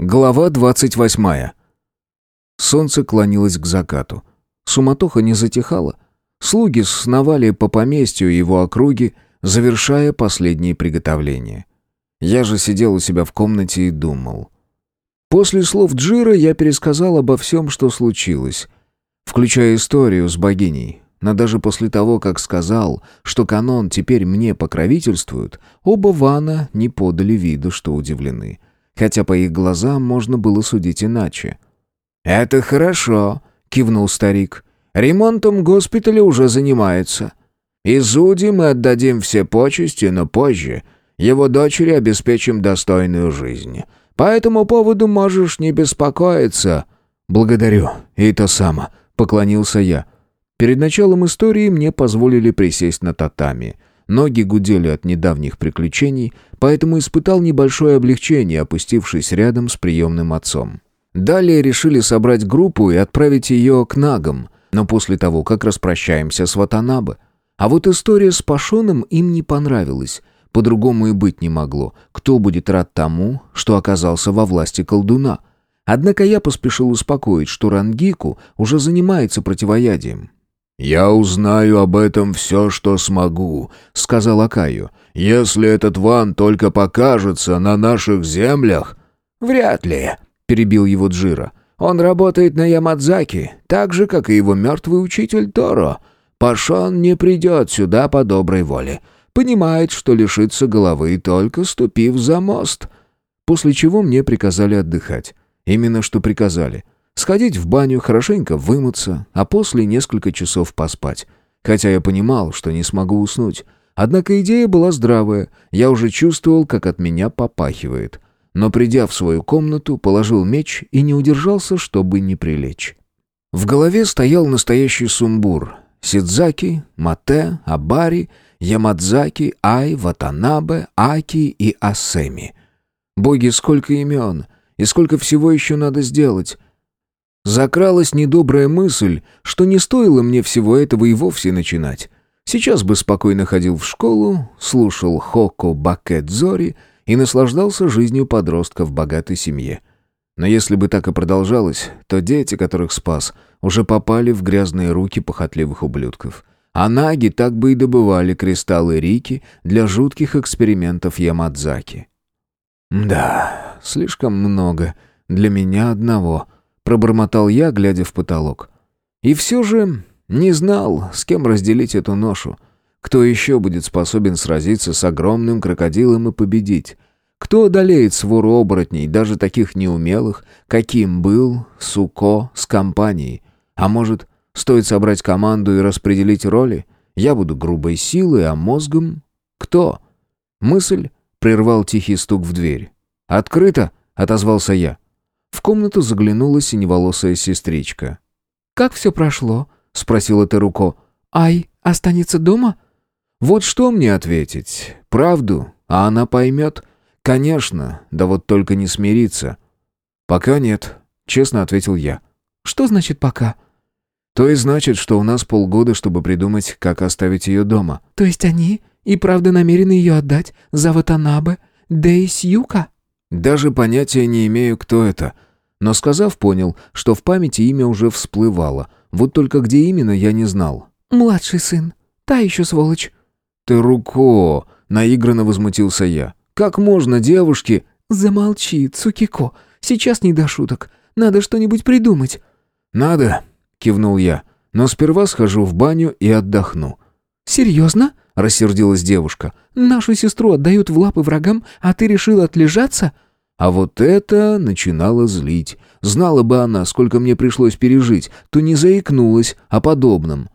Глава 28. Солнце клонилось к закату. Суматоха не затихала. Слуги сновали по поместью его округе, завершая последние приготовления. Я же сидел у себя в комнате и думал. После слов Джира я пересказал обо всем, что случилось, включая историю с богиней. Но даже после того, как сказал, что канон теперь мне покровительствует, оба Вана не подали виду, что удивлены хотя по их глазам можно было судить иначе. «Это хорошо», — кивнул старик. «Ремонтом госпиталя уже занимается. Изуди мы отдадим все почести, но позже его дочери обеспечим достойную жизнь. По этому поводу можешь не беспокоиться». «Благодарю, и то само», — поклонился я. Перед началом истории мне позволили присесть на татами — Ноги гудели от недавних приключений, поэтому испытал небольшое облегчение, опустившись рядом с приемным отцом. Далее решили собрать группу и отправить ее к нагам, но после того, как распрощаемся с Ватанабе. А вот история с Пашоном им не понравилась. По-другому и быть не могло. Кто будет рад тому, что оказался во власти колдуна? Однако я поспешил успокоить, что Рангику уже занимается противоядием. «Я узнаю об этом все, что смогу», — сказал Акаю. «Если этот ван только покажется на наших землях...» «Вряд ли», — перебил его Джира. «Он работает на Ямадзаки, так же, как и его мертвый учитель Торо. Пашон не придет сюда по доброй воле. Понимает, что лишится головы, только ступив за мост». После чего мне приказали отдыхать. Именно что приказали — Сходить в баню, хорошенько вымыться, а после несколько часов поспать. Хотя я понимал, что не смогу уснуть. Однако идея была здравая, я уже чувствовал, как от меня попахивает. Но придя в свою комнату, положил меч и не удержался, чтобы не прилечь. В голове стоял настоящий сумбур. Сидзаки, Мате, Абари, Ямадзаки, Ай, Ватанабе, Аки и Асеми. Боги, сколько имен! И сколько всего еще надо сделать! Закралась недобрая мысль, что не стоило мне всего этого и вовсе начинать. Сейчас бы спокойно ходил в школу, слушал Хоко Бакет Зори и наслаждался жизнью подростка в богатой семье. Но если бы так и продолжалось, то дети, которых спас, уже попали в грязные руки похотливых ублюдков. А наги так бы и добывали кристаллы Рики для жутких экспериментов Ямадзаки. Да, слишком много для меня одного — пробормотал я, глядя в потолок. И все же не знал, с кем разделить эту ношу. Кто еще будет способен сразиться с огромным крокодилом и победить? Кто одолеет свору оборотней, даже таких неумелых, каким был Суко с компанией? А может, стоит собрать команду и распределить роли? Я буду грубой силой, а мозгом... Кто? Мысль прервал тихий стук в дверь. «Открыто!» — отозвался я. В комнату заглянула синеволосая сестричка. «Как все прошло?» — спросила Теруко. «Ай, останется дома?» «Вот что мне ответить? Правду? А она поймет?» «Конечно, да вот только не смириться». «Пока нет», — честно ответил я. «Что значит «пока»?» «То и значит, что у нас полгода, чтобы придумать, как оставить ее дома». «То есть они и правда намерены ее отдать за Ватанабе Дейсюка?» Даже понятия не имею, кто это. Но сказав, понял, что в памяти имя уже всплывало. Вот только где именно, я не знал. «Младший сын. Та еще сволочь». «Ты руко!» — наигранно возмутился я. «Как можно девушке...» «Замолчи, Цукико. Сейчас не до шуток. Надо что-нибудь придумать». «Надо», — кивнул я. «Но сперва схожу в баню и отдохну». «Серьезно?» Рассердилась девушка. «Нашу сестру отдают в лапы врагам, а ты решил отлежаться?» А вот это начинало злить. Знала бы она, сколько мне пришлось пережить, то не заикнулась о подобном.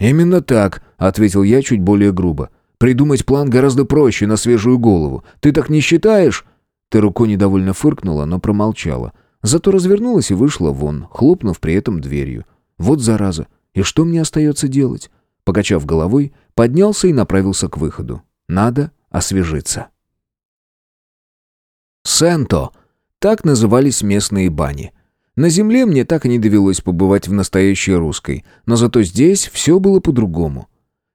«Именно так», — ответил я чуть более грубо. «Придумать план гораздо проще, на свежую голову. Ты так не считаешь?» Ты рукой недовольно фыркнула, но промолчала. Зато развернулась и вышла вон, хлопнув при этом дверью. «Вот зараза! И что мне остается делать?» Покачав головой, поднялся и направился к выходу. Надо освежиться. Сенто. Так назывались местные бани. На земле мне так и не довелось побывать в настоящей русской, но зато здесь все было по-другому.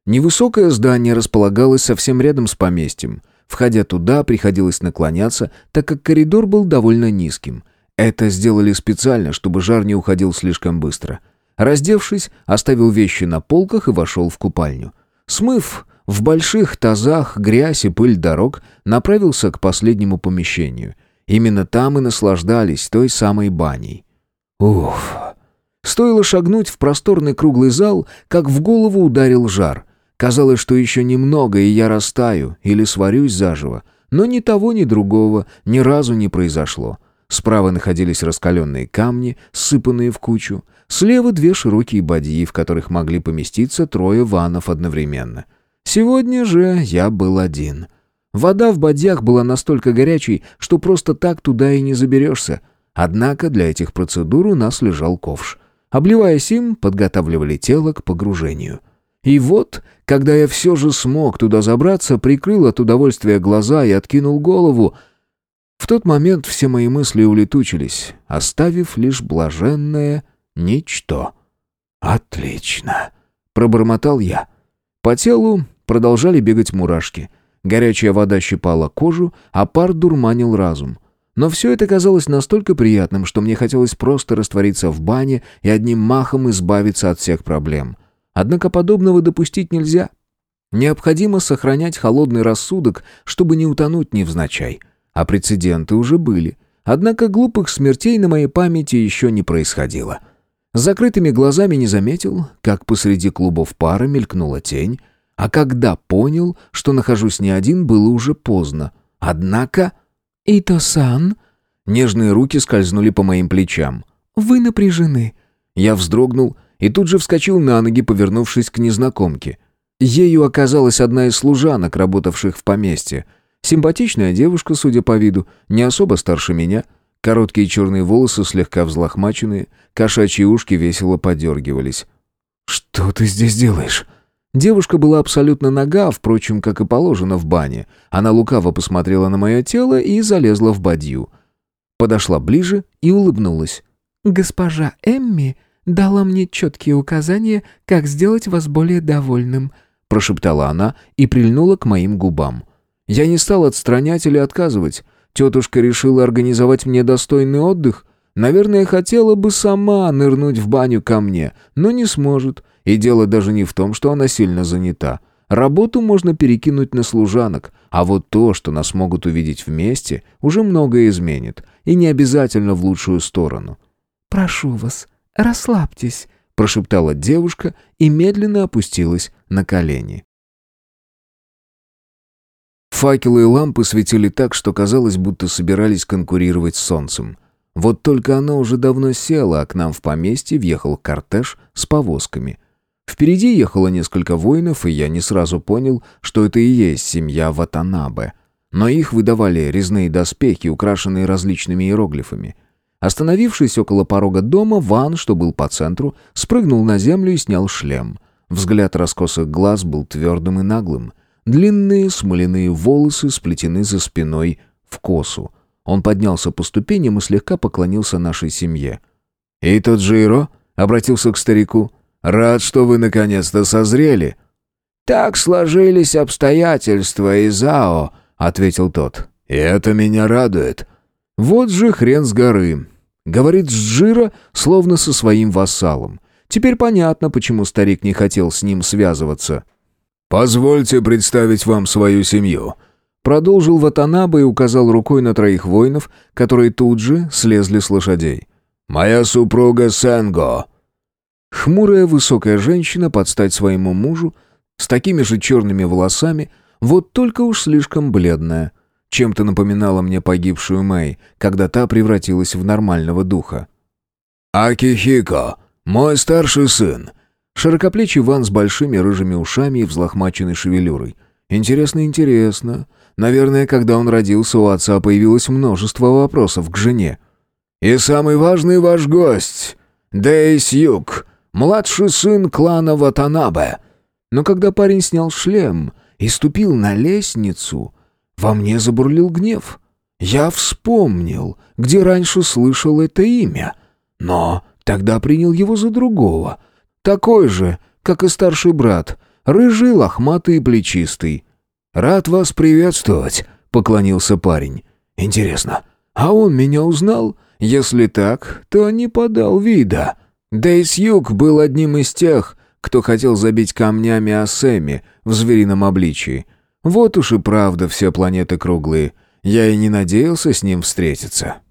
Невысокое здание располагалось совсем рядом с поместьем. Входя туда, приходилось наклоняться, так как коридор был довольно низким. Это сделали специально, чтобы жар не уходил слишком быстро. Раздевшись, оставил вещи на полках и вошел в купальню. Смыв в больших тазах грязь и пыль дорог, направился к последнему помещению. Именно там и наслаждались той самой баней. Уф! Стоило шагнуть в просторный круглый зал, как в голову ударил жар. Казалось, что еще немного, и я растаю или сварюсь заживо. Но ни того, ни другого ни разу не произошло. Справа находились раскаленные камни, сыпанные в кучу. Слева две широкие бадьи, в которых могли поместиться трое ванов одновременно. Сегодня же я был один. Вода в бадьях была настолько горячей, что просто так туда и не заберешься. Однако для этих процедур у нас лежал ковш. Обливаясь им, подготавливали тело к погружению. И вот, когда я все же смог туда забраться, прикрыл от удовольствия глаза и откинул голову — в тот момент все мои мысли улетучились, оставив лишь блаженное ничто. «Отлично!» — пробормотал я. По телу продолжали бегать мурашки. Горячая вода щипала кожу, а пар дурманил разум. Но все это казалось настолько приятным, что мне хотелось просто раствориться в бане и одним махом избавиться от всех проблем. Однако подобного допустить нельзя. Необходимо сохранять холодный рассудок, чтобы не утонуть невзначай. — а прецеденты уже были. Однако глупых смертей на моей памяти еще не происходило. С закрытыми глазами не заметил, как посреди клубов пара мелькнула тень, а когда понял, что нахожусь не один, было уже поздно. Однако... «Ито-сан...» Нежные руки скользнули по моим плечам. «Вы напряжены». Я вздрогнул и тут же вскочил на ноги, повернувшись к незнакомке. Ею оказалась одна из служанок, работавших в поместье — Симпатичная девушка, судя по виду, не особо старше меня. Короткие черные волосы слегка взлохмаченные, кошачьи ушки весело подергивались. «Что ты здесь делаешь?» Девушка была абсолютно нага, впрочем, как и положено в бане. Она лукаво посмотрела на мое тело и залезла в бадью. Подошла ближе и улыбнулась. «Госпожа Эмми дала мне четкие указания, как сделать вас более довольным», прошептала она и прильнула к моим губам. Я не стал отстранять или отказывать. Тетушка решила организовать мне достойный отдых. Наверное, хотела бы сама нырнуть в баню ко мне, но не сможет. И дело даже не в том, что она сильно занята. Работу можно перекинуть на служанок, а вот то, что нас могут увидеть вместе, уже многое изменит, и не обязательно в лучшую сторону. «Прошу вас, расслабьтесь», — прошептала девушка и медленно опустилась на колени. Факелы и лампы светили так, что казалось, будто собирались конкурировать с солнцем. Вот только оно уже давно село, а к нам в поместье въехал кортеж с повозками. Впереди ехало несколько воинов, и я не сразу понял, что это и есть семья Ватанабе. Но их выдавали резные доспехи, украшенные различными иероглифами. Остановившись около порога дома, Ван, что был по центру, спрыгнул на землю и снял шлем. Взгляд раскосых глаз был твердым и наглым — Длинные смоляные волосы сплетены за спиной в косу. Он поднялся по ступеням и слегка поклонился нашей семье. «И тот Джиро?» — обратился к старику. «Рад, что вы наконец-то созрели». «Так сложились обстоятельства, Изао», — ответил тот. «И это меня радует». «Вот же хрен с горы», — говорит Джиро, словно со своим вассалом. Теперь понятно, почему старик не хотел с ним связываться. «Позвольте представить вам свою семью». Продолжил Ватанаба и указал рукой на троих воинов, которые тут же слезли с лошадей. «Моя супруга Сэнго». Хмурая высокая женщина под стать своему мужу, с такими же черными волосами, вот только уж слишком бледная. Чем-то напоминала мне погибшую Мэй, когда та превратилась в нормального духа. «Акихико, мой старший сын», Широкоплечий Ван с большими рыжими ушами и взлохмаченной шевелюрой. Интересно, интересно. Наверное, когда он родился, у отца появилось множество вопросов к жене. «И самый важный ваш гость, Дейс Юг, младший сын клана Ватанабе». Но когда парень снял шлем и ступил на лестницу, во мне забурлил гнев. Я вспомнил, где раньше слышал это имя, но тогда принял его за другого — такой же, как и старший брат, рыжий, лохматый и плечистый. «Рад вас приветствовать», — поклонился парень. «Интересно, а он меня узнал? Если так, то не подал вида. Дейсюк был одним из тех, кто хотел забить камнями о Сэме в зверином обличии. Вот уж и правда все планеты круглые. Я и не надеялся с ним встретиться.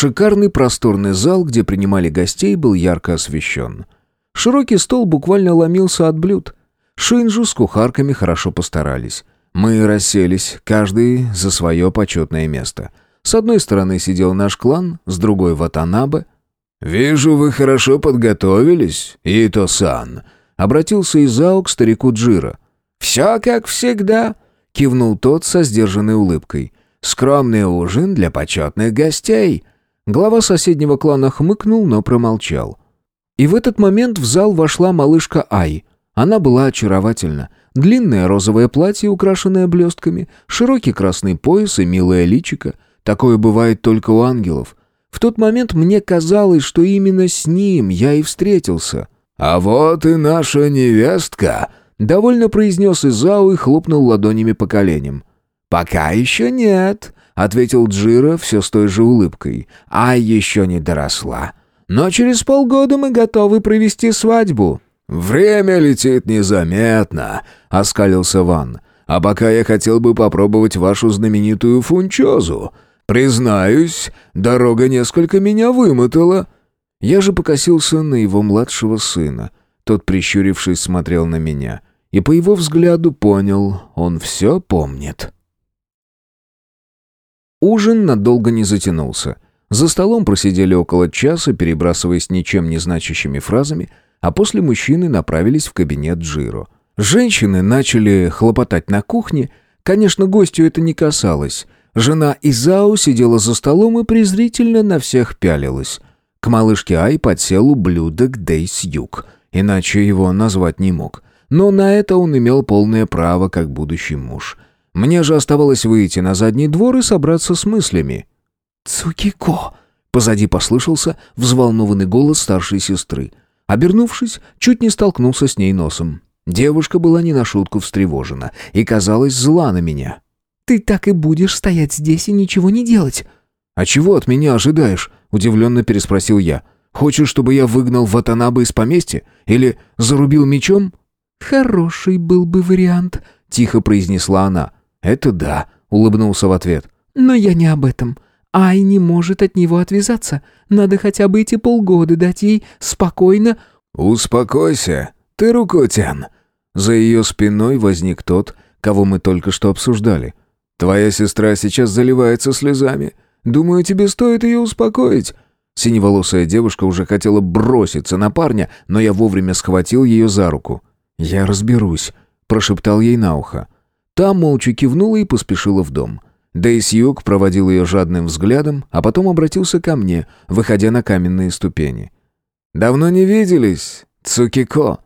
Шикарный просторный зал, где принимали гостей, был ярко освещен. Широкий стол буквально ломился от блюд. Шинджу с кухарками хорошо постарались. Мы расселись, каждый за свое почетное место. С одной стороны сидел наш клан, с другой — Ватанабе. «Вижу, вы хорошо подготовились, Ито-сан», — обратился Изао к старику Джира. «Все как всегда», — кивнул тот со сдержанной улыбкой. «Скромный ужин для почетных гостей». Глава соседнего клана хмыкнул, но промолчал. И в этот момент в зал вошла малышка Ай. Она была очаровательна. Длинное розовое платье, украшенное блестками, широкий красный пояс и милое личико. Такое бывает только у ангелов. В тот момент мне казалось, что именно с ним я и встретился. «А вот и наша невестка», — довольно произнес Изау и хлопнул ладонями по коленям. «Пока еще нет», — ответил Джира все с той же улыбкой. «А еще не доросла. Но через полгода мы готовы провести свадьбу». «Время летит незаметно», — оскалился Ван. «А пока я хотел бы попробовать вашу знаменитую фунчозу. Признаюсь, дорога несколько меня вымотала». Я же покосился на его младшего сына. Тот, прищурившись, смотрел на меня. И по его взгляду понял, он все помнит. Ужин надолго не затянулся. За столом просидели около часа, перебрасываясь ничем не значащими фразами, а после мужчины направились в кабинет Джиро. Женщины начали хлопотать на кухне. Конечно, гостю это не касалось. Жена Изао сидела за столом и презрительно на всех пялилась. К малышке Ай подсел ублюдок Дейс Юг, иначе его назвать не мог. Но на это он имел полное право, как будущий муж — мне же оставалось выйти на задний двор и собраться с мыслями. «Цукико!» Позади послышался взволнованный голос старшей сестры. Обернувшись, чуть не столкнулся с ней носом. Девушка была не на шутку встревожена и казалась зла на меня. «Ты так и будешь стоять здесь и ничего не делать?» «А чего от меня ожидаешь?» — удивленно переспросил я. «Хочешь, чтобы я выгнал Ватанаба из поместья? Или зарубил мечом?» «Хороший был бы вариант», — тихо произнесла она. «Это да», — улыбнулся в ответ. «Но я не об этом. Ай не может от него отвязаться. Надо хотя бы эти полгода дать ей спокойно...» «Успокойся, ты Рукотян». За ее спиной возник тот, кого мы только что обсуждали. «Твоя сестра сейчас заливается слезами. Думаю, тебе стоит ее успокоить». Синеволосая девушка уже хотела броситься на парня, но я вовремя схватил ее за руку. «Я разберусь», — прошептал ей на ухо. Та молча кивнула и поспешила в дом. Дейс Юг проводил ее жадным взглядом, а потом обратился ко мне, выходя на каменные ступени. «Давно не виделись, Цукико.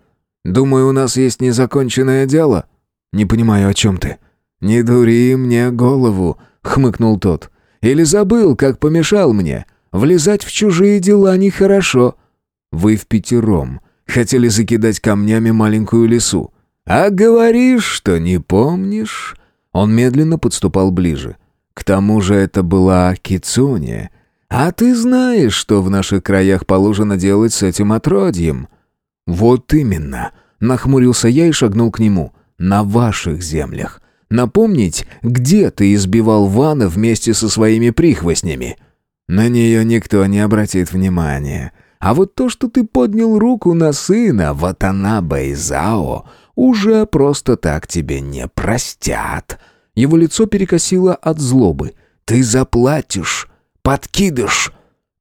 Думаю, у нас есть незаконченное дело». «Не понимаю, о чем ты». «Не дури мне голову», — хмыкнул тот. «Или забыл, как помешал мне. Влезать в чужие дела нехорошо». «Вы в пятером. Хотели закидать камнями маленькую лесу. «А говоришь, что не помнишь?» Он медленно подступал ближе. «К тому же это была Кицуния. А ты знаешь, что в наших краях положено делать с этим отродьем?» «Вот именно!» — нахмурился я и шагнул к нему. «На ваших землях. Напомнить, где ты избивал Вана вместе со своими прихвостнями?» «На нее никто не обратит внимания. А вот то, что ты поднял руку на сына Ватанаба Изао, уже просто так тебе не простят». Его лицо перекосило от злобы. «Ты заплатишь! Подкидыш!»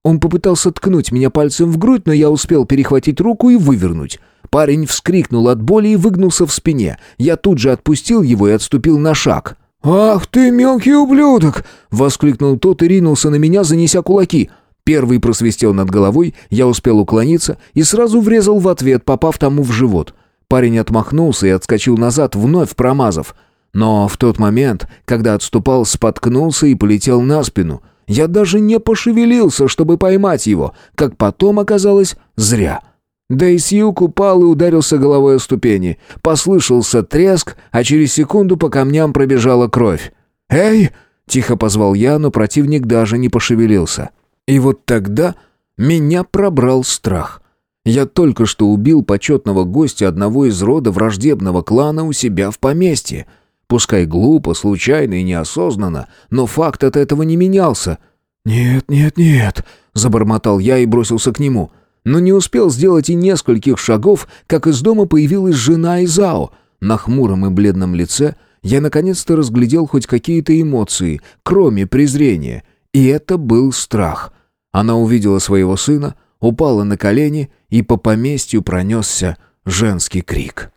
Он попытался ткнуть меня пальцем в грудь, но я успел перехватить руку и вывернуть. Парень вскрикнул от боли и выгнулся в спине. Я тут же отпустил его и отступил на шаг. «Ах ты, мелкий ублюдок!» — воскликнул тот и ринулся на меня, занеся кулаки. Первый просвистел над головой, я успел уклониться и сразу врезал в ответ, попав тому в живот. Парень отмахнулся и отскочил назад, вновь промазав. Но в тот момент, когда отступал, споткнулся и полетел на спину. Я даже не пошевелился, чтобы поймать его, как потом оказалось, зря. Дейсьюк упал и ударился головой о ступени. Послышался треск, а через секунду по камням пробежала кровь. «Эй, Тихо позвал я, но противник даже не пошевелился. И вот тогда меня пробрал страх. Я только что убил почетного гостя одного из рода враждебного клана у себя в поместье. Пускай глупо, случайно и неосознанно, но факт от этого не менялся. «Нет, нет, нет», — забормотал я и бросился к нему. Но не успел сделать и нескольких шагов, как из дома появилась жена Изао. На хмуром и бледном лице я наконец-то разглядел хоть какие-то эмоции, кроме презрения. И это был страх. Она увидела своего сына, упала на колени, и по поместью пронесся женский крик.